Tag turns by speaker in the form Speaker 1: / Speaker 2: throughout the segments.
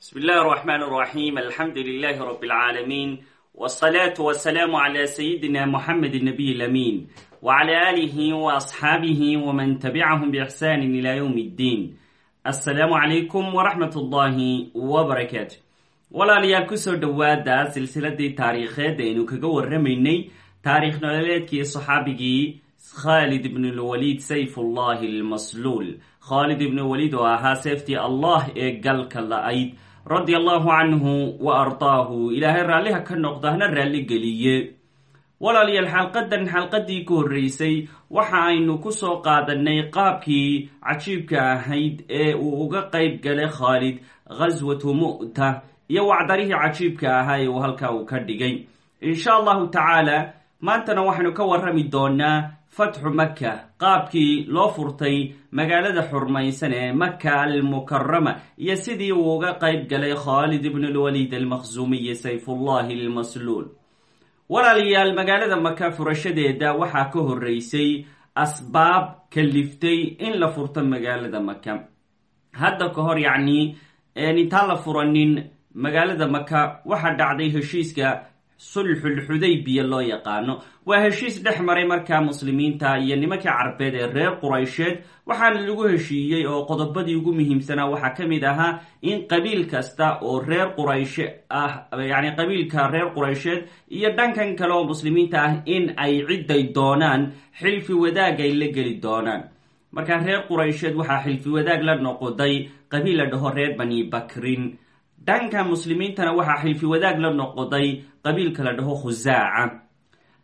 Speaker 1: بسم الله الرحمن الرحيم الحمد لله رب العالمين والصلاة والسلام على سيدنا محمد النبي الأمين وعلى آله وأصحابه ومن تبعهم بإحسان إلى يوم الدين السلام عليكم ورحمة الله وبركاته walaalayaal kusoo dhowaada silsiladii taariikheed aynu kaga warramaynay taariikh nololeedkii saxaabigii khaalid ibnulwaliid sayfullahi almasluul khaalid ibnulwaliid oo ahaa seeftii allah ee galka la-ayd radia allahu canhu wa ardaahu. Ilaahay raalliha ka noqdo hana raalli geliye. Walaalayaal xalqadan xalqadii ku horreysay waxa aynu ku soo qaadanay qaabkii cajiibka ahayd ee uu uga qayb galay khaalid ghaswatu mu'ta iyo wacdarihii cajiibka ahaa ee uu halkaa uu ka dhigay. Insha allahu tacaala maantana waxaynu ka warrami doonaa fatxu maka qaabkii loo furtay magaalada xurmaysan ee maka almukarama iyo sidii uu uga qayb galay khaalid ibn lwaliid almakhsuumiyi sayfullahi almasluul. Walaalayaal magaalada maka furashadeeda waxaa ka horreysay asbaab kaliftay in la furto magaalada maka hadda ka hor yacni intaan la furanin magaalada maka waxaa dhacday heshiiska sulxulxudaybiya loo yaqaano. Waa heshiis dhex maray markaa muslimiinta iyo nimankii carbeed ee reer quraysheed. Waxaana lagu heshiiyey oo qodobadii ugu muhiimsanaa waxaa ka mid ahaa in qabiil kasta oo reer qurayshe ah yacni qabiilka reer quraysheed iyo dhankan kale oo muslimiinta ah in ay cidday doonaan xilfi wadaag ay la geli doonaan. Markaa reer quraysheed waxaa xilfi wadaag la noqday qabiil dhaho reer bani bakrin dhanka muslimiintana waxaa xilfi wadaag la noqday qabiilka la dhaho khusaaca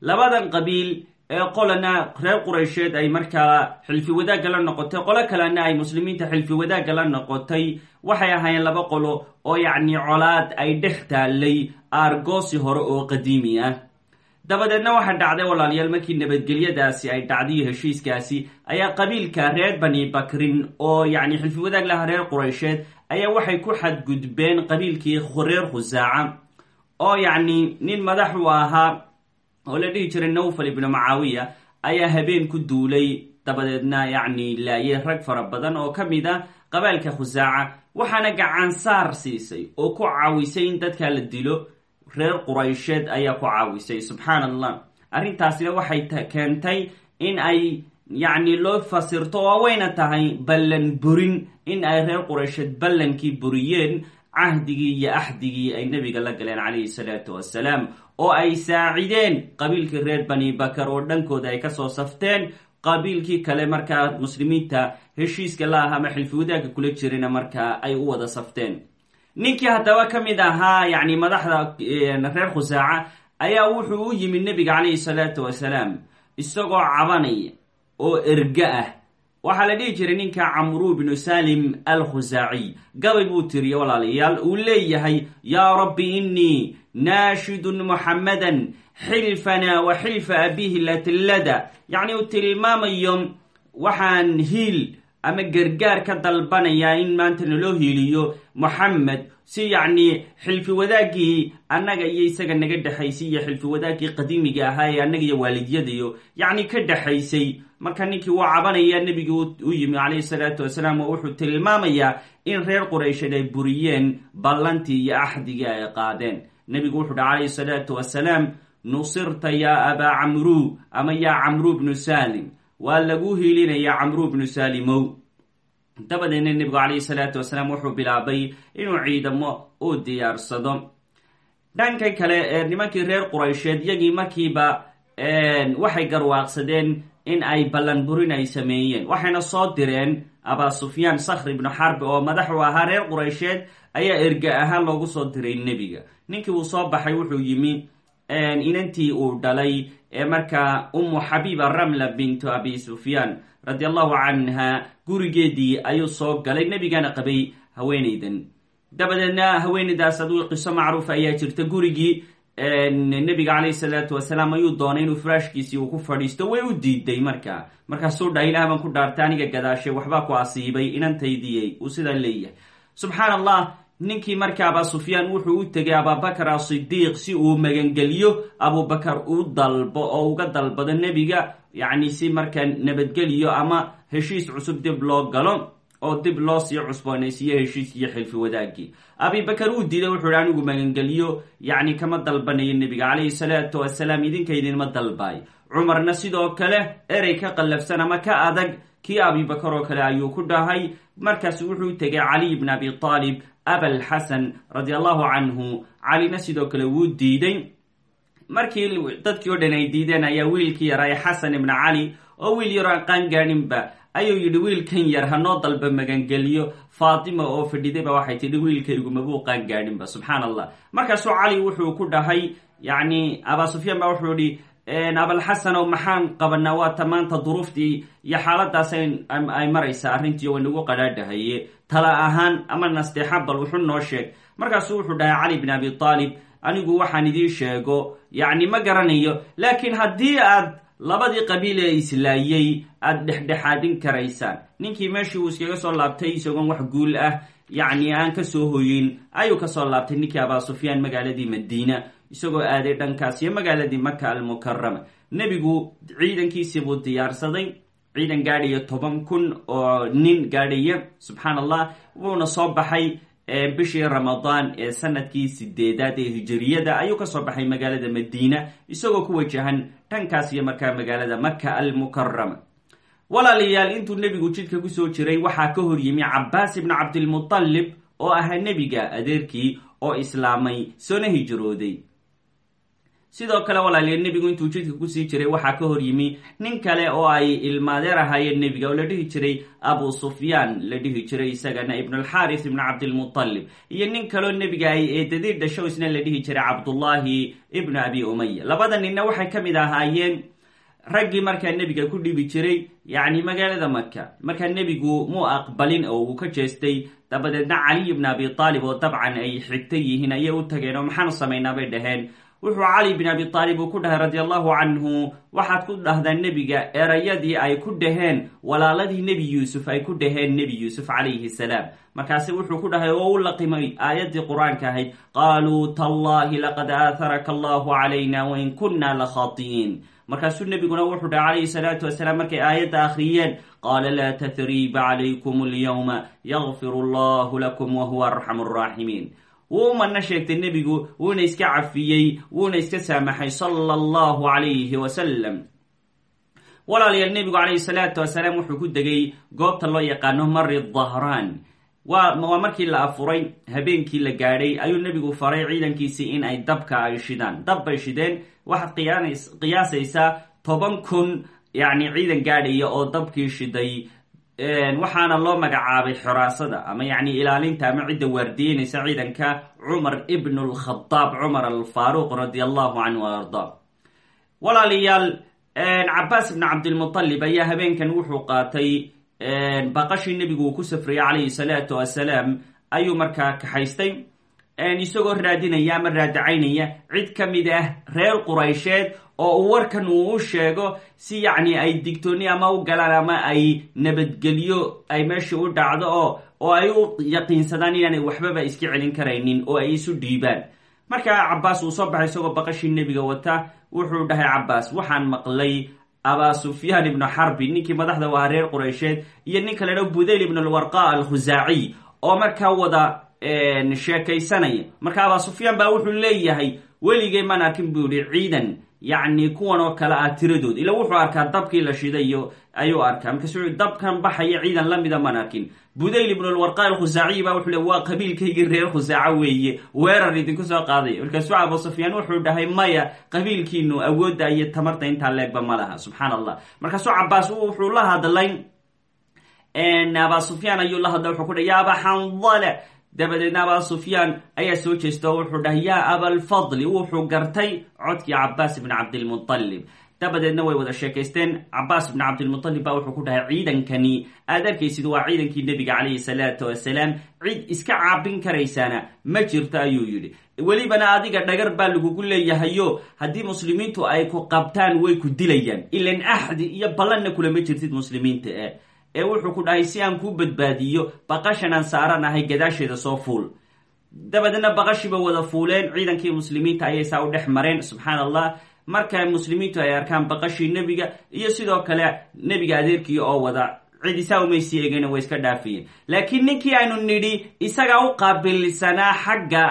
Speaker 1: labadan qabiil ee qolana reer quraysheed ay markaa xilfi wadaagga la noqotay qolo kalena ay muslimiinta xilfi wadaagga la noqotay waxay ahaayeen laba qolo oo yacni colaad ay dhex taallay aargoosi hore oo qadiimi ah. Dabadeedna waxaa dhacday walaalayaal markii nabadgelyadaasi ay dhacday heshiiskaasi ayaa qabiilka reer bani bakrin oo yacni xilfi wadaag laha reer quraysheed ayaa waxay ku xadgudbeen qabiilkii reer khusaaca oo yacni nin madax u ahaa oo la dhihi jiray nawfal ibnu macaawiya ayaa habeen ku duulay. Dabadeedna yacni laayay rag fara badan oo ka mid a qabaalka khusaaca waxaana gacansaar siisay oo ku caawisay in dadka la dilo. Reer quraysheed ayaa ku caawisay subxaan allah arrintaasina waxay keentay in ay yacni loo fasirto oo wayna tahay ballan burin in ay reer quraysheed ballankii buriyeen cahdigii iyo axdigii ay nebiga la galeen calayhi salaatu wassalaam oo ay saacideen. Qabiilkii reer bani bakar oo dhankooda ay ka soo safteen. Qabiilkii kale markaa muslimiinta heshiiska la ah ama xilfi kula jirana markaa ay u wada safteen. Ninkii haddaba ka mid ahaa yacni madaxda reer khusaaca ayaa wuxuu u yimid nebiga calayhi salaatu wasalaam isagoo cabanaya oo erga ah waxaa la dhihi jiray ninka camru bnu salim al khusaaciy gabay buu tiriye walaalayaal uu leeyahay yaa rabbi innii naashidun muxammadan xilfana wa xilfa abihi latillada yacni uu tilmaamayo waxaan hiil ama gargaar ka dalbanayaa in maanta naloo hiiliyo moxamed si yacni xilfi wadaaggii annaga iyo isaga naga dhexaysay iyo xilfi wadaaggii qadiimiga ahaa ee annaga iyo waalidyadayo yacni ka dhexaysay marka ninkii wuu cabanaya nebigi u yimi calayhi salaatu wasalaam oo wuxuu tilmaamayaa in reer quraysheed ay buriyeen ballantii iyo axdigii ay qaadeen. Nebigu wuxuu dha calayhi salaatu wasalaam nusirta yaa abaa camru ama yaa camru bnu salim waa lagu hiilinayaa camru bnu salimow. Dabadeedna nebigu calayhi salaatu wasalaam wuxuu bilaabay inuu ciidamo u diyaarsado. Dhanka kale ee nimankii reer quraysheed iyagii markiiba waxay garwaaqsadeen in ay ballan burin ay sameeyeen. Waxayna soo direen abaa sufyaan sakhr ibnu xarbi oo madax u ahaa reer quraysheed ayaa erga ahaan loogu soo diray nebiga. Ninkii uu soo baxay wuxuu yimi inantii uu dhalay ee markaa ummu xabiiba ramla bintu abi sufyaan radi allahu canha gurigeedii ayuu soo galay nebigana qabay haweenaydan dabadeedna haweenaydaas aduu qiso macruufa ayaa jirta gurigii nebiga calayhi salaatu wasalaam ayuu doonay inuu furaashkiisii uu ku fadhiisto way u diiday markaa markaasuu dhaha ilaah baan ku dhaartay aniga gadaashay waxbaa ku asiibay inantaydiyey uu sidaa leeyahay. Subxaan allah ninkii marka abaa sufyaan wuxuu u tegay abaabakar asidiiq si uu magangeliyo abubakar u dalbo oo uga dalbado nebiga yacni si markaa nabadgeliyo ama heshiis cusub dib loo galo oo dib loo sii cusboonaysiiyo heshiis iyo xilfi wadaagii abibakar uu diiday wuxuu hi anigu magangeliyo yacni kama dalbanayo nebiga calayhi salaatu wasalaam idinka idinma dalbaay. Cumarna sidoo kale erey ka qallafsan ama ka adag kii abibakar oo kale ayuu ku dhahay. Markaas wuxuu tegay caliy bn abi aalib abalxasan radi allahu canhu calina sidoo kale wuu diiday. Markii dadkii o dhan ay diideen ayaa wiilkii yaraa xasan ibna cali oo wiil yaroo aan qaangaaninba ayuu yidhi wiilkan yar hanoo dalba magangeliyo. Faatima oo fadhidayba waxay tidhi wiilkaygu mabuu qaangaadhinba subxaan allah markaasuu cali wuxuu ku dhahay yacni abaa sufyaan ba wuxuu yihi abalxasanow maxaan qabanaa waata maanta duruuftii iyo xaaladaas ay maraysa arrintii way nagu qadhaadhahaye tala ahaan ama nasteexa bal wuxu noo sheeg. Markaasuu wuxuu dhahay cali bin abi aalib anigu waxaan idiin sheego yacni ma garanayo laakiin haddii aad labadii qabiil ee islaayey aada dhexdhexaadin karaysaan. Ninkii meeshii uu iskaga soo laabtay isagoon wax guul ah yacni aan ka soo hoyin ayuu ka soo laabtay ninkii abaa sufyaan magaaladii madiina isagoo aaday dhankaas iyo magaaladii maka almukarama nebigu ciidankiisii buu diyaarsaday ciidan gaadhaya toban kun oo nin gaadhaya subxaan allah wuuna soo baxay bishii ramadaan ee sannadkii sideedaad ee hijiriyada ayuu ka soo baxay magaalada madiina isagoo ku wajahan dhankaas iyo markaa magaalada maka almukarama walaalayaal intuu nebigu jidka ku soo jiray waxaa ka hor yimi cabaas ibnu cabdilmutalib oo ahaa nebiga adeerkii oo islaamay soona hijrooday sidoo kale walaalayaal nebigu intuu jidka ku sii jiray waxaa ka hor yimi nin kale oo ay ilmaadeer ahaayeen nebiga oo la dhihi jiray abu sufyaan la dhihi jiray isagana ibnulxaaris ibnu cabdilmutalib iyo nin kaleo nebiga ay eedadii dhasho isna la dhihi jiray cabdullaahi ibnu abi umaya labada ninna waxay ka mid ahaayeen raggii markaa nebiga ku dhibi jiray yacni magaalada maka markaa nebigu muu aqbalin oo uu ka jeestay dabadeedna caliy ibn abi aalib oo dabcan ay xigta yihiin ayay u tageen oo maxaanu samaynaa bay dhaheen wuxuu cali bin abi aalib uu ku dhahay radi allahu canhu waxaad ku dhahdaa nebiga erayadii ay ku dhaheen walaaladii nebi yuusuf ay ku dhaheen nebi yuusuf calayhi salaam. Markaase wuxuu ku dhahay oo u laqimay aayaddii qur'aanka ahayd. Qaaluu tallahi laqad aaharaka allahu calayna wain la khaati'iin markaasuu nebiguna wuxuu dhahay calayhi salaatu wasalaam markay aayadda akhriyeen qaala laa tathriiba calaykum alyawma yakfiru allahu lakum wahuwa arxamu araaximiin wuu umana sheegtay nebigu wuuna iska cafiyey wuuna iska saamaxay sala allahu calayhi wasalam walaalayaal nebigu calayhi salaatu wasalaam wuxuu ku degay goobta loo yaqaano mari dahraan waa waa markii la afuray habeenkii la gaadhay ayuu nebigu faray ciidankiisii in ay dabka ay shidaan. Dab bay shideen waxaad qiyaasaysaa toban kun yacni ciidan gaadhaya oo dabkii shiday waxaana loo magacaabay xiraasada ama yacni ilaalinta ama cidda waardiyeynaysa ciidanka cumar ibn lkhadaab cumar alfaaruq radi allahu canhu a ardaa walaalayaal cabaas ibn cabdilmutalib ayaa habeenkan wuxuu qaatay baqashii nebigu uu ku safriyay calayhi salaatu wasalaam ayuu markaa kaxaystay isagoo raadinaya ama raadacaynaya cid ka mid ah reer quraysheed oo uu warkan uu u sheego si yacni ay digtooni ama u galaan ama ay nabadgelyo ay meeshii u dhacdo oo oo ay u yaqiinsadaan inaanay waxbaba iska celin karaynin oo ay isu dhiibaan. Markaa cabaas uu soo baxay isagoo baqashii nebiga wata wuxuu dhahay cabaas waxaan maqlay abaa sufyaan ibnu xarbi ninkii madaxda u reer quraysheed iyo nin kale dha budayl ibn alwarqa alkhusaaciy oo markaa wada sheekaysanaya. Marka abaa sufyaan baa wuxuu leeyahay weligay maan arkin buu yihi ciidan yacni kuwan oo kale ah tiradood. Ila wuxuu arkaa dabkii la shidayo ayuu arkaa. Markaasu dabkan baxaya ciidan lamida maan arkin. Budayl ibn alwarqa alkhusaaciyi baa wuxuu le waa qabiilkaygii reer khusaaca weeye. Weerar idinku soo qaaday. Markaasuu abu sufyaan wuxuu dhahay maya qabiilkiinu awoodda iyo tamarta intaa leegba ma laha. Subxaan allah markaasuu cabaas wuxuu la hadlay abaa sufyaan ayuu la hadlay wuxuu ku dhahy ya xandale dabadeedna abaa sufyaan ayaa soo jeesta oo wuxuu dhahay yaa abalfadli wuxuu gartay codkii cabaas ibn cabdilmutalib dabadeedna way wada sheekaysteen cabaas ibn cabdilmutalib baa wuxuu ku dhahay ciidankani aad arkaysid waa ciidankii nebiga calayhi salaatu wasalaam cid iska caabin karaysaana ma jirto ayuu yidhi. Welibana adiga dhagar baa lagugu leeyahayo haddii muslimiintu ay ku qabtaan way ku dilayaan ilan axdi iyo ballanna kulama jirtid muslimiinta e ee wuxuu ku dhahay si aan kuu badbaadiyo baqashan aan saaranahay gadaasheeda soo fuul. Dabadeedna baqashiiba wada fuuleen ciidankii muslimiinta ayay saa u dhex mareen subxaan allah marka muslimiintu ay arkaan baqashii nebiga iyo sidoo kale nebiga adeerkii oo wada. Cidisaa umaysi eegeen way iska dhaafayeen laakiin ninkii aynu nidhi isagaa u qaabilsanaa xagga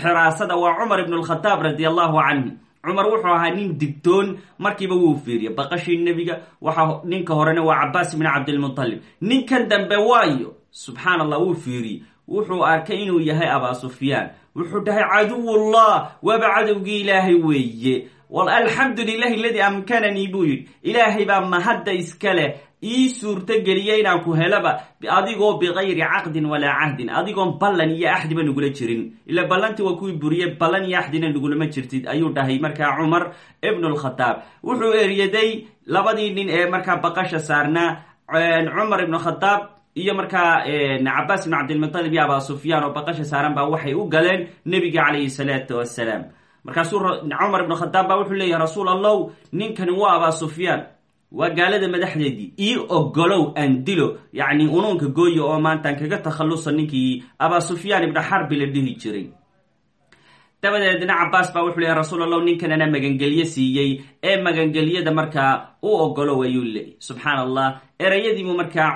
Speaker 1: xiraasada waa cumar ibn lkhataab radi allahu canhu cumar wuxuu ahaa nin digtoon markiiba wuu fiiriya baqashii nebiga waxa ninka horena waa cabaas ibn cabdilmutalib ninkan dambe waayo subxaan allah wuu fiiriyey wuxuu arkay inuu yahay abaa sufyaan. Wuxuu dhahay caduwullah waaba cadowgii ilaahay weeye. Alxamdu lilahi aladii amkananii buu yidhi. Ilaahay baa mahadda iska leh ii suurto geliya inaan ku helaba adigoo bikayri caqdin walaa cahdin. Adigoon ballan iyo axdiba nagula jirin. Ila ballantii waa kuwii buriye ballan iyo axdina nagulama jirtid ayuu dhahay markaa cumar ibnu lkhataab wuxuu eryaday labadii nin ee markaa baqasha saarnaa cumar ibnu khataab iyo markaa cabaas ibn cabdilmutalib iyo abaa sufyaan oo baqasha saaran baa waxay u galeen nebiga calayhi salaatu wassalaam. Markaasuu cumar ibnu khataab baa wuxuu leeyahy rasuul allow ninkani waa abaa sufyaan waa gaalada madaxdeedii. Ii ogolow aan dilo yacni unuunka gooya oo maantaan kaga takhallusa ninkii abaa sufyaan ibna xarbi la dhihi jiray. Dabadeedna cabaas baa wuxuu leeyahy rasuul ninkanana magangelyo siiyey. Ee magangelyada markaa u ogolow ayuu leeyay subxaan allah erayadiibuu markaa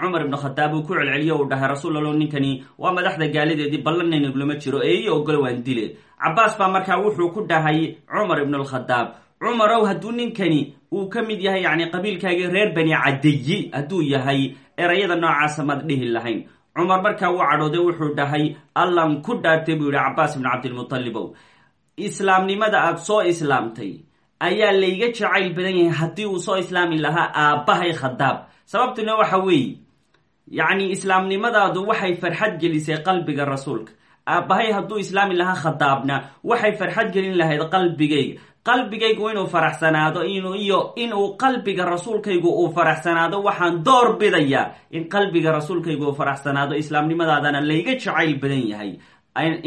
Speaker 1: cumar ibnu khataab uu ku celceliyo uu dhahay rasuul allow ninkani waa madaxda gaaladeedii ballanayna lama jiro. Ee ii ogolow aan dile cabaas baa markaa wuxuu ku dhahay cumar ibnu lkhataab cumarow hadduu ninkani uu ka mid yahay yani qabiilkaagii reer bani cadayi hadduu yahay erayada noocaasa maad dhihi lahayn. Cumar markaa uu cadhooday wuxuu dhahay allan ku dhaartay buu yihi cabaas ibn cabdilmutalibow islaamnimada aada soo islaamtay ayaa layga jacayl badan yahay haddii uu soo islaami lahaa aabbahay khadaab. Sababtuna waxa weeye yacni islaamnimadaadu waxay farxad gelisay qalbiga rasuulka aabbahay hadduu islaami lahaa khadaabna waxay farxad gelin lahayd qalbigayga qalbigaygu inuu faraxsanaado iyo inuu qalbiga rasuulkaygu uu faraxsanaado waxaan door bidayaa in qalbiga rasuulkaygu uu faraxsanaado islaamnimadaadana layga jacayl badan yahay.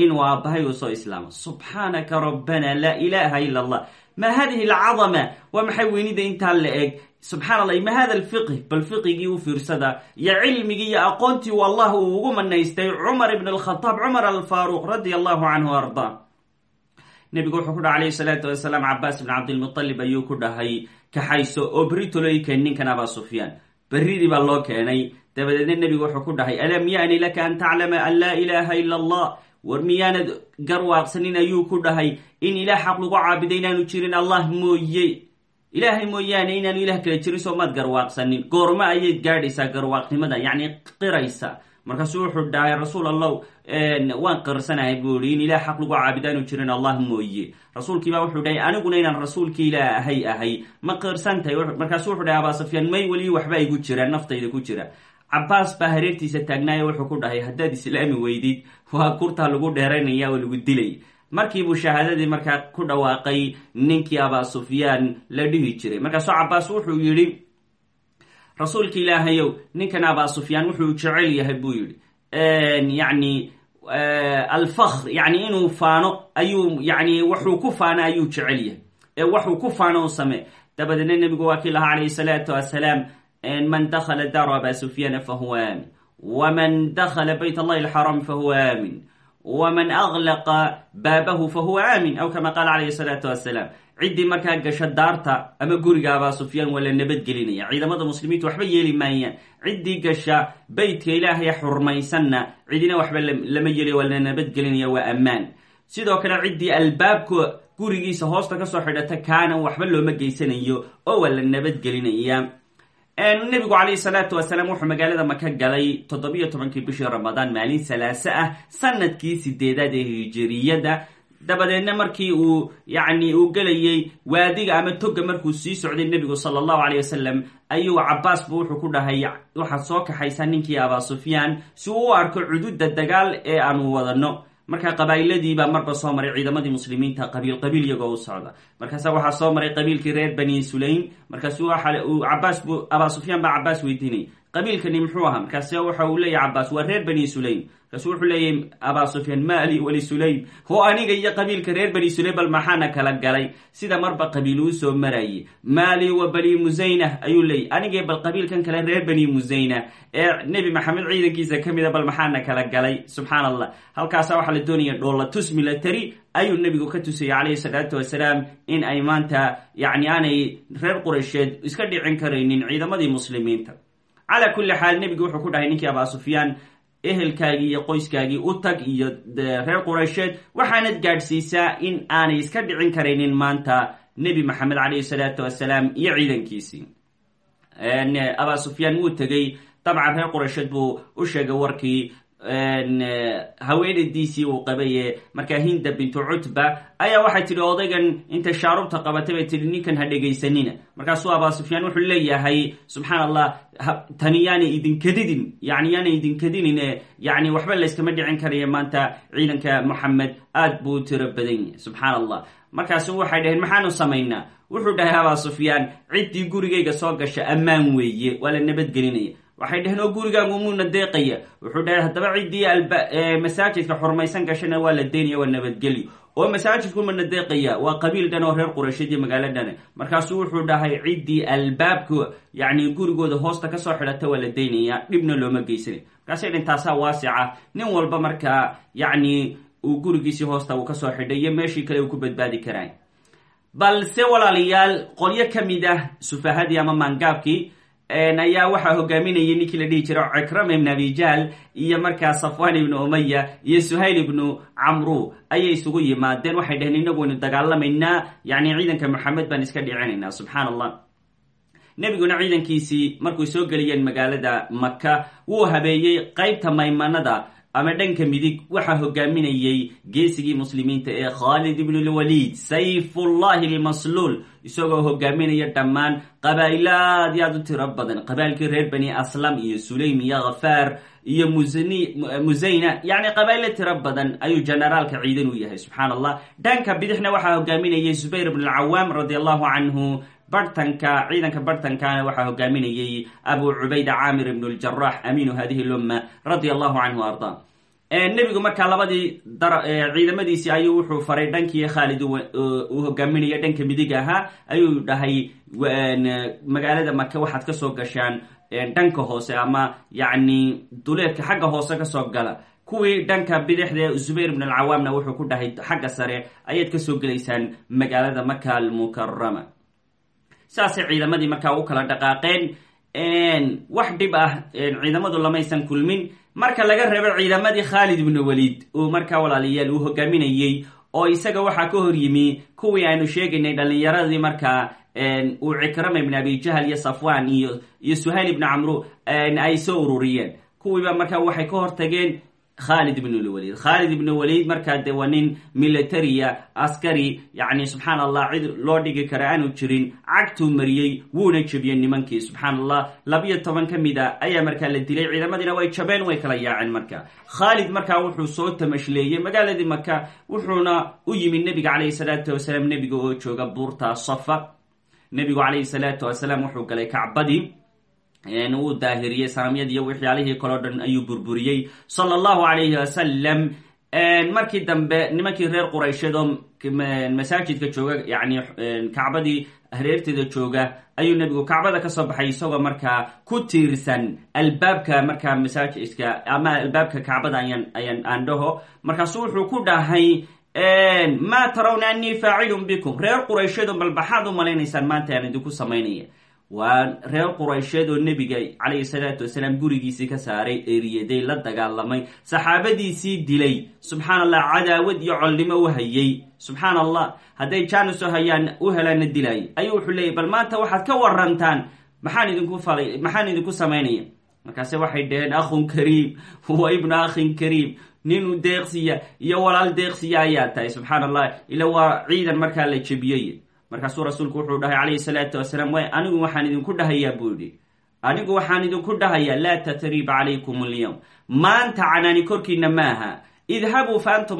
Speaker 1: Inuu aabbahay uu soo islaamo. Subxaanaka rabbana laa ilaaha ila allah. Ma hadihi alcadama? Waa maxay weynida intaa la eg subxaan allah ma hada alfiqh? Bal fiqigii u fiirsada. Iyo cilmigii iyo aqoontii u allah uu ugu manaystay cumar ibn alkhataab cumar alfaaruq radia allahu canhu arda. Nebigu wuxuu ku dhaha alayhi salaatu wasalaam cabaas ibn cabdilmutalib ayuu ku dhahay kaxayso oo berritoloykeen ninkan abaa sufyaan. Berridii baa loo keenay. Dabadeedna nebigu wuxuu ku dhahay alam yaani laka an taclama an laa ilaaha ila allah? War miyaanad garwaaqsanin ayuu ku dhahay in ilaah xaq lagu caabuda inaanu jirin allah mooye ilaahay mooyaane inaanu ilah kala jirin soo maad garwaaqsanin. Goormo ayayd gaadhaysaa garwaaqnimada yacni qiraysa. Markaasuu wuxuu dhahay rasuul allow waan qirsanahay buu ihi in ilaah xaq lagu caabudaanu jirin allah mooye. Rasuulkiibaa wuxuu dhahay aniguna inaan rasuulki ilaahay ahay. Ma qirsantahay markaasuu wuxuu dhahay abaa safyaan may weli waxbaa igu jira naftayda ku jira. Cabaas baa hareertiisa taagnaayo wuxuu ku dhahay haddaad islaami weydid waa kurtaa lagu dheeraynaya oo lagu dilay markiibuu shahaadadii markaa ku dhawaaqay ninkii abaa sufyaan la dhihi jiray. Markaasuu cabaas wuxuu yidhi rasuulka ilaahayow ninkan abaa sufyaan wuxuu jecel yahay buu yidhi. Yani alfakr yani inuu faano ayuu yani waxuu ku faano ayuu jecel yahay. Ee waxuu ku faano u samee. Dabadeedna nebigu waa kii lahaa calayhi salaatu wasalaam man dakla daara aba sufyaana fahuwa aamin. Wman dakla bayt allahi alxaram fahuwa aamin wman aglaqa baabahu fahuwa aamin aw kama qaala calayhi salaatu wasalaam ciddii markaa gasha daarta ama guriga abaa sufyaan waa la nabadgelinaya ciidamada muslimiintu waxba yeeli maayaan ciddii gasha beytka ilaahay xurmaysanna cidina waxba lama yeliyo waa la nabadgelinaya waa ammaan sidoo kale ciddii albaabka gurigiisa hoosta ka soo xidhata kaana waxba looma geysanayo oo waa la nabadgelinaya nebigu calayhi salaatu wasalaam wuxuu magaalada maka galay toddobiyo tobankii bishii ramadaan maalin salaase ah sannadkii sideedaad ee hijiriyada dabadeedna markii uu yacni uu gelayey waadiga ama toga markuu sii socday nebigu sala allahu caleyh wasalam ayuu cabaas bu wuxuu ku dhahay waxaad soo kaxaysaa ninkii abaa sufyaan si uu u arko cududa dagaal ee aanu wadano marka qabaa'iladiibaa marba soo maray ciidamadii muslimiinta qabiil qabiil iyagoo u socda. Markaasa waxaa soo maray qabiilkii reer bani sulaym. Markaasu cabaas bu abaa sufyaan baa cabaas weydiinay qabiilkani muxuu ahaa markaase waxa uu leeyahy cabaas waa reer bani sulaym. Markaasu wuxuu leeyahy abaa sufyaan maali wali sulaym ho aniga iyo qabiilka reer bani sulaym bal maxaana kala galay? Sida marba qabiil uu soo marayay. Maali wa bani musayna ayuu leeyahy anigii bal qabiilkan kale reer bani musayna ee nebi maxamed ciidankiisa ka mida bal maxaana kala galay? Subxaan allah halkaasa waxaa la doonaya dhoolatus milatary ayuu nebigu ka tusayay calayhi salaatu wasalaam in ay maanta yacni aanay reer qureysheed iska dhicin karaynin ciidamadii muslimiinta calaa kulli xaal nebigu wuxuu ku dhahay ninkii abaa sufyaan ehelkaagii iyo qoyskaagii u tag iyo reer quraysheed waxaanad gaadhsiisaa in aanay iska dhicin karaynin maanta nebi maxamed calayhi salaatu wasalaam iyo ciidankiisii. Abaa sufyaan wuu tegey. Dabcan reer quraysheed buu u sheegay warkii haweenaydiisii uu qabaye markaa hinda bintu cutba ayaa waxay tidhi odaygan intay shaarubta qabatay bay tihi ninkan ha dhegaysanina. Markaasuu abaa sufyaan wuxuu leeyahay subxaan allah tani yaanay idinkadidin yani yaanay idinkadinin yani waxba layskama dhicin karaya maanta ciidanka moxamed aad buu tiro badan yahay. Subxaan allah markaasu waxay dhaheen maxaanu samaynaa? Wuxuu dhahay abaa sufyaan ciddii gurigayga soo gasha ammaan weeye waa la nabadgelinaya waxay dhaheen oo gurigaagu muuna deeqaya. Wuxuu dhahay haddaba ciddii masaajidka xurmaysan gashana waa la deynaya waa nabadgelyo. Oo masaajidku mana deeqaya. Waa qabiil dhan oo reer quraysheed iyo magaalo dhane markaasuu wuxuu dhahay ciddii albaabka yani gurigooda hoosta ka soo xidhata waa la deynaya dhibna looma geysanay markaasay dhan taasaa waasica. Nin walba markaa yacni uu gurigiisii hoosta uu ka soo xidhay iyo meeshii kale uu ku badbaadi karaay balse walaalayaal qolyo ka mid ah sufahadii ama maangaabkii ayaa waxaa hogaaminayay ninkii la dhihi jira cikrama ibn abijahl iyo markaa safwan ibnu umaya iyo suhayl ibnu camru ayay isugu yimaadeen. Waxay dhaheen inagu waynu dagaalamaynaa. Yani ciidanka maxamed baan iska dhicinaynaa subxaan allah nebiguna ciidankiisii markuy soo geliyeen magaalada maka wuu habeeyey qeybta maymanada ama dhanka midig waxaa hogaaminayey geesigii muslimiinta ee khaalid ibn lwaliid sayfullahi lmasluul isagoo hogaaminaya dhammaan qabaa'ilo aad iyo aad u tiro badan. Qabailkii reer bani aslam iyo sulaym iyo khafaar iyo musayna yani qabaa'ilo tiro badan ayuu generaalka ciidan u yahay subxaan allah dhanka bidixna waxaa hogaaminayay zubayr ibn alcawaam radi allahu canhu bartanka ciidanka bartankana waxaa hogaaminayay abu cubayda caamir ibn ljarax amiinu hadihi lumma radia allahu canhu arda. Nebigu markaa labadii ciidamadiisii ayuu wuxuu faray dhankii khaalid uu hogaaminaya dhanka midig ahaa ayuu dhahay magaalada maka waxaad ka soo gashaan dhanka hoose ama yacni duleedka xagga hoose ka soo gala. Kuwii dhanka bidixda zubayr ibn alcawaamna wuxuu ku dhahay xagga sare ayaad ka soo gelaysaan magaalada maka almukarama saasay ciidamadii markaa u kala dhaqaaqeen. Wax dhib ah ciidamadu lamaysan kulmin. Marka laga reebo ciidamadii khaalid ibnu walid uu markaa walaalayaal uu hogaaminayey oo isaga waxaa ka hor yimi kuwii aynu sheegaynay dhalinyaradii markaa uu cikrama ibn abi jahl iyo safwan iyo iyo suhayl ibn camru ay soo ururiyeen. Kuwiiba markaa waxay ka hortageen khalid ibn lwalid khalid ibn walid markaa de waa nin militaria askari yani subxaan allah cid loo dhigi kara aanu jirin cagtuu mariyey wuuna jebiyey nimankii subxaan allah labiyo toban ka mid a ayaa markaa la dilay ciidamadiina way jabeen way kala yaaceen marka. Khalid markaa wuxuu soo tamashleeyey magaaladii maka wuxuuna u yimid nebiga calayhi salaatu wasalaam nebiga oo jooga buurta safa. Nebigu calayhi salaatu wasalaam wuxuu galay kacbadii wuu daahiriyey sanamyadii iyo waxyaalihii kaleo dhan ayuu burburiyey. Sala allahu calayhi wasalam markii dambe nimankii reer quraysheed oo masaajidka jooga yani kacbadii hareerteeda jooga ayuu nebigu kacbada ka soo baxay isagoo markaa ku tiirsan albaabka markaa masaajidka ama albaabka kacbada ayaan ayaan aan dhaho markaasu wuxuu ku dhahay ma tarawna anii faacilun bikum. Reer quraysheed oo balbaxaad u malaynaysaan maanta aan idinku samaynaya waa reer quraysheed oo nebiga calayhi salaatu wasalaam gurigiisii ka saaray eriyaday la dagaalamay saxaabadiisii dilay. Subxaan allah cadaawad iyo colnimo u hayay. Subxaan allah hadday janus hayaan u helaana dilaayay ayuu wuxuu leeyay bal maanta waxaad ka warantaan maxaan idinku falay maxaan idinku samaynaya markaase waxay dhaheen akhun kariim wa ibnu akhin kariim. Ninuu deeqsiya iyo walaal deeqsiya ayaa tahay subxaan allah ila waa ciidan markaa la jebiyey markaasuu rasuulku wuxuu dhahay calayhi salaatu wasalaam way anigu waxaan idinku dhahayaa buu yidhi. Anigu waxaan idinku dhahayaa laa tatriiba calaykum alyowm maanta canaani korkiina maaha. Idhabuu fa antum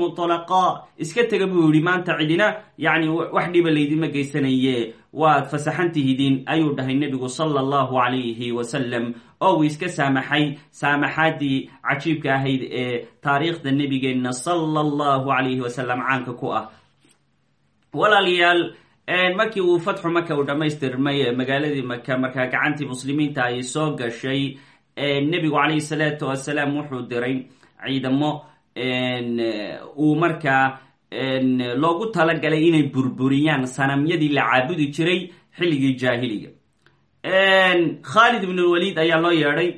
Speaker 1: iska tega buu yidhi maanta cidina yani wax dhiba laydima geysanaye waad fasaxantihidiin ayuu dhahay nebigu sala allahu calayhi wasalam oo uu iska saamaxay. Saamaxaadii cajiibka ahayd ee taariikhda nebigeenna sala allahu calayhi wasalam caanka ku ah. Walaalayaal markii uu fatxu maka uu dhammaystirmay magaaladii maka markaa gacantii muslimiinta ay soo gashay nebigu calayhi salaatu wasalaam wuxuu diray ciidamo uu markaa loogu talagalay inay burburiyaan sanamyadii la caabudi jiray xilligii jaahiliga. Khaalid ibn lwaliid ayaa loo yeedhay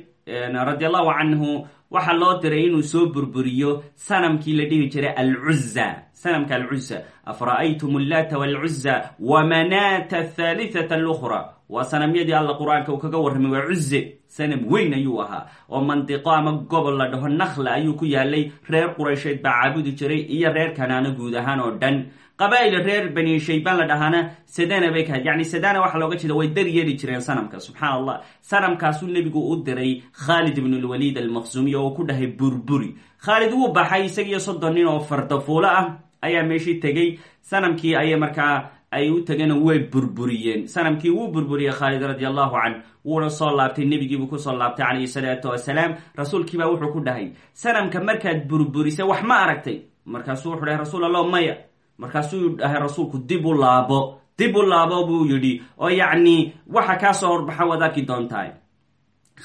Speaker 1: radi allahu canhu waxaa loo diray inuu soo burburiyo sanamkii la dhihi jiray alcuza sanamka alcuza afra'aytum allata walcuza wamanaata athalithata alukhra waa sanamyadii alla qur'aanka uu kaga warramay waa cuze sanam weyn ayuu ahaa. Oo mandiqo ama gobol la dhaho nakhla ayuu ku yaalay reer quraysheed baa caabudi jiray iyo reer kanaano guud ahaan oo dhan qabaa'il reer bani shaybaan la dhahaana sadana bay kahayd yani sadana waxaa looga jeeda way dar yeeli jireen sanamka subxaan allah sanamkaasuu nebigu u diray khaalid ibn lwaliid almaqsumiy oo ku dhahay burburi. Khaalid wuu baxay isagiyo soddon nin oo fardafuulo ah ayaa meeshii tegey sanamkii ayay markaa ay u tageen way burburiyeen. Sanamkii wuu burburiyey khaalid radi allahu canh. Wuuna soo laabtay nebigiibuu ku soo laabtay calayhi salaatu wasalaam. Rasuulkiibaa wuxuu ku dhahay sanamka markaad burburisay wax ma aragtay? Markaasuu wuxuu dhahay rasuul allah maya markaasuu dhahay rasuulku dib u laabo dib u laabo buu yidhi. Oo yacni waxa kaa soo horbaxa waad arki doontaa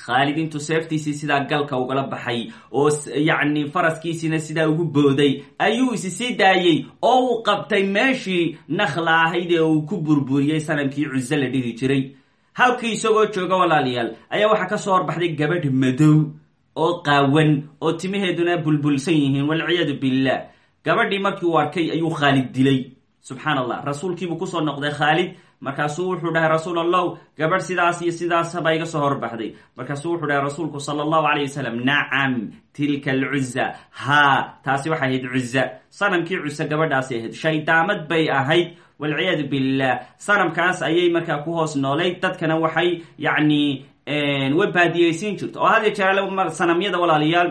Speaker 1: khaalid intuu seeftiisii sidaa galka ugala baxay oo yacni faraskiisiina sidaa ugu booday ayuu isi sii oo uu qabtay meeshii nakhla ahayd ee uu ku burburiyey sanamkii cuze la dhihi jiray. Halkii isagoo jooga walaalayaal ayaa waxaa ka soo horbaxday gabadh madow oo qaawan oo timaheeduna bulbulsan yihiin walciyaadu billah gabadhii markii uu arkay ayuu khaalid dilay. Subxaan allah rasuulkiibuu ku soo noqday khaalid. Markaasuu wuxuu dhahay rasuul allow gabadh sidaas iyo sidaasbaa iga soo horbaxday. Markaasuu wuxuu dhahay rasuulku sala allahu alayh wasalam nacam tilka alcuza haa taasi waxay ahayd cuza sanamkii cuza gabadhaasi ahayd. Shaydaamad bay ahayd. Walciyaadu billah. Sanamkaas ayay markaa ku hoos noolay dadkana waxay yacni way baadiyeysiin jirto. Oo had iyo jeer sanamyada walaalayaal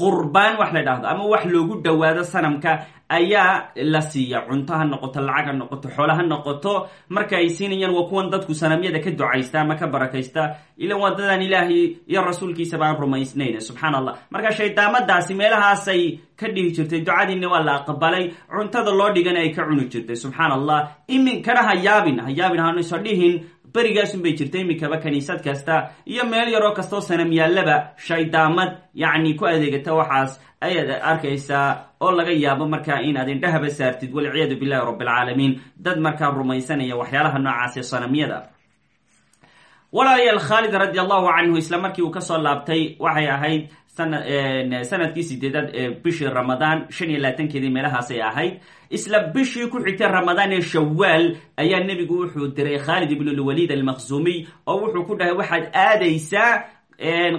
Speaker 1: qurbaan wax la dhahdo ama wax loogu dhowaado sanamka ayaa la siiya. Cunto ha noqoto lacag ha noqoto xoolo ha noqoto marka ay siinayaan waa kuwan dadku sanamyada ka ducaysta ama ka barakaysta. Ilan waa dadaan ilaahay iyo rasuulkiisaba aan rumaysnayn subxaan allah marka shaydaamadaasi meelahaasay ka dhihi jirtay ducadiina waa la aqbalay cuntada loo dhigana ay ka cuni jirtay subxaan allah iminkana ha yaabin ha yaabin haniso dhihin berigaasun bay jirta iminkaba kaniisad kasta iyo meel yaroo kastoo sanamyaallaba shaydaamad yacni ku adeegata waxaas ayaad arkaysaa oo laga yaabo markaa inaad indhahaba saartid walciyaadu billahi rabb alcaalamiin dad markaa rumaysanaya waxyaalaha noocaasee sanamyada walaalayaal khaalid radi allahu canhu isla markii uu ka soo laabtay waxay ahayd sannadkii sideedaad ee bishii ramadaan shan iyo labaatankeedii meelahaasay ahayd isla bishii ku xigtay ramadaan ee shawaal ayaa nebigu wuxuu diray khaalid ibn lwaliid almaqsumiy oo wuxuu ku dhahay waxaad aadaysaa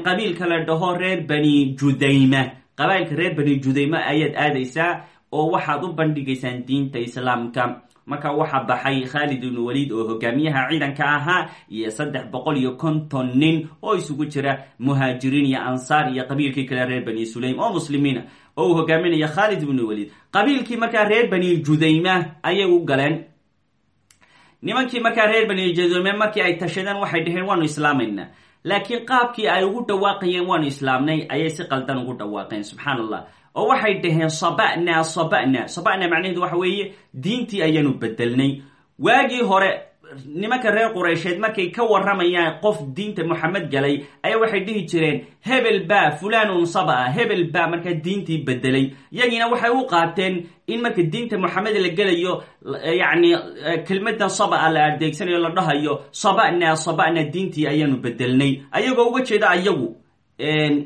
Speaker 1: qabiilka la dhaho reer bani judayma. Qabailka reer bani judayma ayaad aadaysaa oo waxaad u bandhigaysaan diinta islaamka marka waxaa baxay khaalid ibnu waliid oo hogaamiyaha ciidanka ahaa iyo saddex boqol iyo konton nin oo isugu jira muhaajiriin iyo ansaar iyo qabiilkii kale reer bani sulaym. Oo muslimiina oo uu hogaaminaya khaalid ibnu waliid qabiilkii markaa reer bani judayma ayay u galeen. Nimankii markaa reer bani judayme markii ay tashadeen waxay dhaheen waanu islaamaynaa laakiin qaabkii ay ugu dhawaaqayeen waanu islaamnay ayay si qaldan ugu dhawaaqeen subxaan allah oo waxay dhaheen saba'na saba'na. Saba'na macnaheedu waxa weeye diintii ayaanu bedelnay waagii hore nimanka reer qureysheed markay ka warramayaan qof diinta moxamed galay ayaa waxay dhihi jireen hebel baa fulanun saba'a hebel baa markaa diintii bedelay yagiina waxay u qaateen in marka diinta moxamed la gelayo yacni kelmadan saba'a la adeegsanayo la dhahayo saba'na saba'na diintii ayaanu bedelnay ayagoo uga jeeda ayagu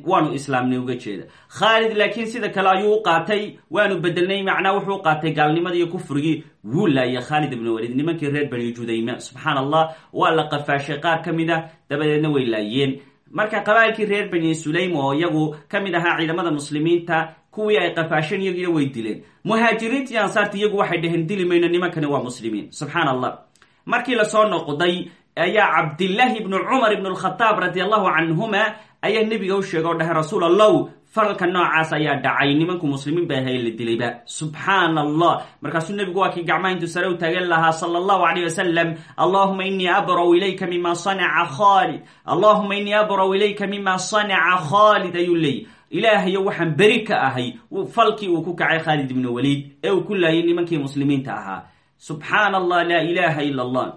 Speaker 1: waanu islaamnay uga jeeda. Khaalid laakiin sida kale ayuu u qaatay waanu bedelnay macnaa wuxuu qaatay gaalnimadii iyo kufrigii. Wuu laayay khaalid ibn walid nimankii reer bani judayma subxaan allah waa la qafaashay qaar ka mid a dabadeedna way laayeen. Marka qabailkii reer bani sulaym oo iyagu ka mid ahaa ciidamada muslimiinta kuwii ay qafaasheen iyagiina way dileen. Muhaajiriinta iyo ansaarta iyagu waxay dhaheen dili mayno nimankani waa muslimiin. Subxaan allah markii la soo noqday ayaa cabdillaahi ibnu cumar ibn lkhataab radi allahu canhuma ayaa nebiga u sheegay oo dhahay rasuul allow falka noocaas ayaa dhacay. Nimanku muslimiin bay ahay la dilayba. Subxaan allah markaasuu nebigu waa kii gacmaha intuu sare u taagan lahaa sala allahu alayh wasalam allahuma inii abraw ilayka mima sanaca khaalid allahuma inii abraw ilayka mima sanaca khaalid ayuu leeyay. Ilaahayo waxaan beri ka ahay. Falkii uu ku kacay khaalid ibnu waliid ee uu ku laayay nimankii muslimiinta ahaa. Subxaan allah laa ilaha ila allah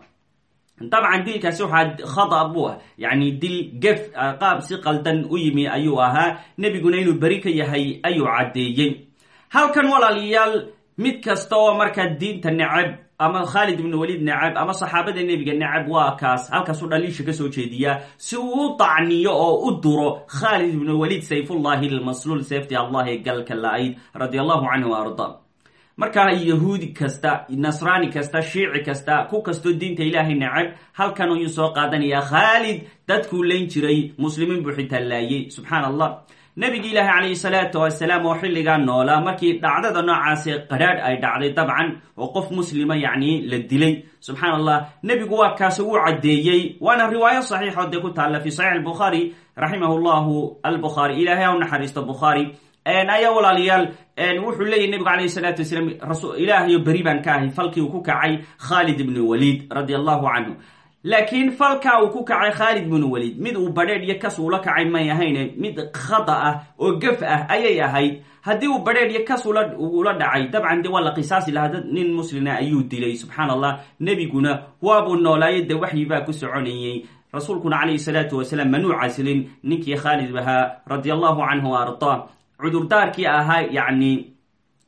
Speaker 1: dabcan dilkaasi waxaa khada buu ah yani dil gef qaab si qaldan u yimi ayuu ahaa nebiguna inuu beri ka yahay ayuu caddeeyey halkan walaalayaal mid kasta oo markaa diinta necab ama khaalid ibnu waliid necab ama saxaabada nebiga necab waa kaas halkaasuu dhaliisha ka soo jeediyaa si uu u dacniyo oo u duro khaalid ibnu waliid sayfullahi lmasluul seefti allah galka la-ayd radi allahu markaa yahuudi kasta nasraani kasta shiici kasta ku kastoo diinta ilaahay necab halkan ayuu soo qaadanayaa khaalid dadkuu layn jiray muslimiin buu xitaa laayey subxaan allah nabigi ilaahi calayhi salaatu wasalaam oo xilligaa noolaa markii dhacdada noocaasi qadhaadh ay dhacday dabcan oo qof muslima yacni la dilay. Subxaan allah nebigu waa kaasi wuu caddeeyey waana riwaayo saxiixo dee ku taalla fi saxiix albukhaari raximah llahu albukhaari ilahay ha u naxariisto bukhaari ayaa walaalayaal wuxuu leeyahy nebigu calayhi salaatu wasalaam ilaahayo beri baan ka ahay falkii uu ku kacay khaalid ibnu waliid radi allahu canhu laakiin uu ku kacay khaalid bnu walid mid uu badheedh iyo kas uula kacay may ahayne mid khada ah oo gef ah ayay ahayd. Haddii uu badheedh iyo kas ula dhacay dabcan de waa la qisaasi dad nin muslina ayuu dilay subxaan allah nebiguna waabuu noolaayo de waxyi baa ku soconayey rasuulkuna calayhi salaatu wasalaam manuu casilin ninkii khaalid ahaa radi allahu canhu cudurdaarkii ahaa yacni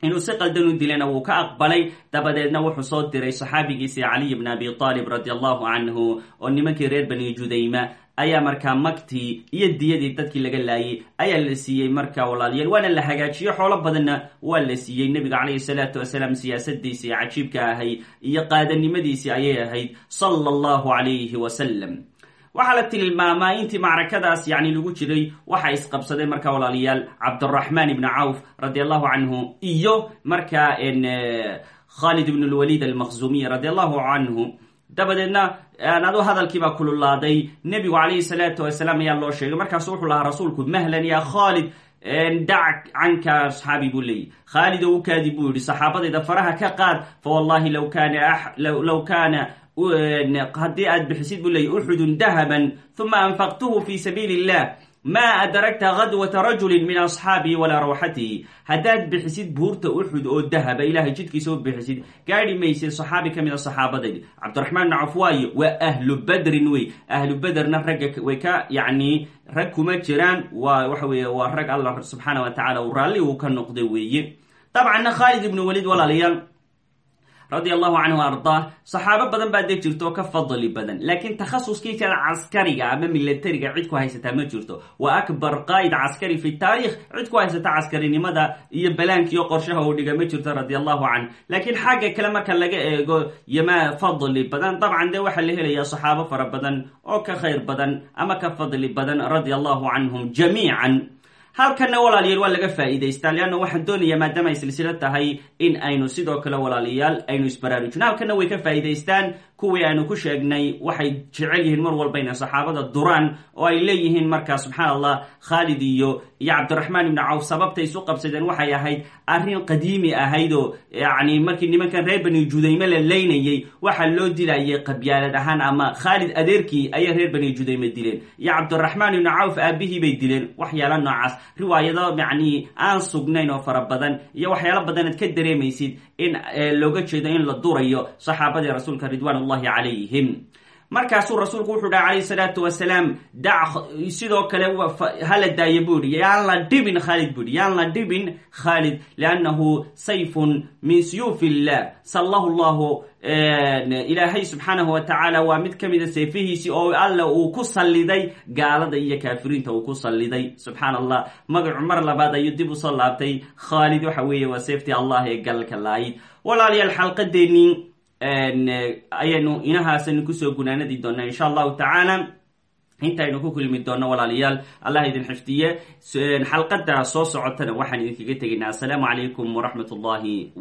Speaker 1: inuu si qaldan u dilana wuu ka aqbalay. Dabadeedna wuxuu soo diray saxaabigiisii caliy bn abi aalib radi allahu canhu oo nimankii reer bani judayma ayaa markaa magtii iyo diyadii dadkii laga laayay ayaa la siiyey markaa walaalayaal waana la hagaajiyo xoolo badanna waa la siiyey. Nebiga calayhi salaatu wasalaam siyaasadiisii cajiibka ahayd iyo qaadanimadiisii ayay ahayd sala allahu calayhi wasalam waxaa la tilmaamaa intii macrakadaas yani lagu jiray waxa isqabsadeen marka walaalayaal cabduraxmaan ibni cawf radi allahu canhu iyo markaa khalid ibn lwalid almaqzumiy radi allahu canhu dabadeedna adu hadalkiibaa kululaaday nebigu calayhi salaatu wasalaam ayaa loo sheegay markaasu wuxuu lahaa rasuulku mahlan ya khalid? Dac canka asxaabi buu leeyay. Khaalid oo u kaadi buu yihi saxaabadayda faraha ka qaad fa wallahi law law kana haddii aad bixisid buu leeyay uxudun dahaban uma anfaqtuhu fi sabiili illah ma adragta gadwata rajulin min asxaabihi walaa rawxatihi haddaad bixisid buurta uxud oo dahaba ilahay jidkiisa u bixisid gaadhi maysid saxaabi ka mid a saxaabadaydi cabdiraxmaan waa ahlu badrin wey ahlu bederna ragga way ka yacni rag kuma jiraan waxa weeye waa rag allah subxaana wa tacala uu raalli uu ka noqday weeye dabcanna khaalid ibnu walaalayaal radi allahu canhu ardaa saxaabo badan baa dee jirto oo ka fadli badan. Laakiin takhasuskiisa caskariga ama milatariga cid ku haysataa ma jirto. Wa akbar qaa'id caskari fi taarikh cid ku haysata caskarinimada iyo balaankiiyo qorshaha uu dhiga ma jirto radi allahu canh. Laakiin xagga kale marka laga eego yoma fadli badan. Dabcan dee waxaa la helayaa saxaabo fara badan oo ka khayr badan ama ka fadli badan radi allahu canhum jamiican halkanna walaalayaal waa laga faa'iidaystaa leanna waxaan doonayaa maadaama ay silsilo tahay in aynu sidoo kale walaalayaal aynu isbaraarujino halkanna way ka faa'iidaystaan kuwii aanu ku sheegnay waxay jecel yihiin mar walba inay saxaabada duraan oo ay leeyihiin markaa subxaan allah khaalid iyo iyo cabdiraxmaan ibni cawf sababtay isu qabsadeen waxay ahayd arrin qadiimi ahaydoo yacni markii nimankan reer bani judayme la leynayey waxaa loo dilayay qabyaalad ahaan ama khaalid adeerkii ayay reer bani judayme dileen. Iyo cabdiraxmaan ibni cawf aabihii bay dileen waxyaala noocaas. Riwaayado yacni aan sugnayn oo fara badan iyo waxyaalo badanaad ka dareemaysid in looga jeedo in la durayo saxaabadii rasuulka ridwan ullahi calayhim markaasuu rasuulku wuxuu dhaha calayhi salaatu wasalaam dac sidoo kale hala daayo buu yihi yaan la dhibin khaalid buu yihi yaan la dhibin khaalid liannahu sayfun min suyuuf illah sallahu llahu ilaahay subxaanahu wa tacaala waa mid ka mida seefihiisii oo alla uu ku salliday gaalada iyo kaafiriinta uu ku salliday. Subxaan allah magacu mar labaad ayuu dib u soo laabtay. Khaalid waxa weeye waa seeftii allah ee galka laayid. Walaalayaal xalqadeenii ayaynu inahaasaynu ku soo gunaanadi doonaa insha allahu tacaala. Intaynu ku kulmi doono walaalayaal allah idin xifdiye. Xalqada soo socotana waxaan idinkaga tegaynaa. Assalaamu calaykum waraxmat ullahi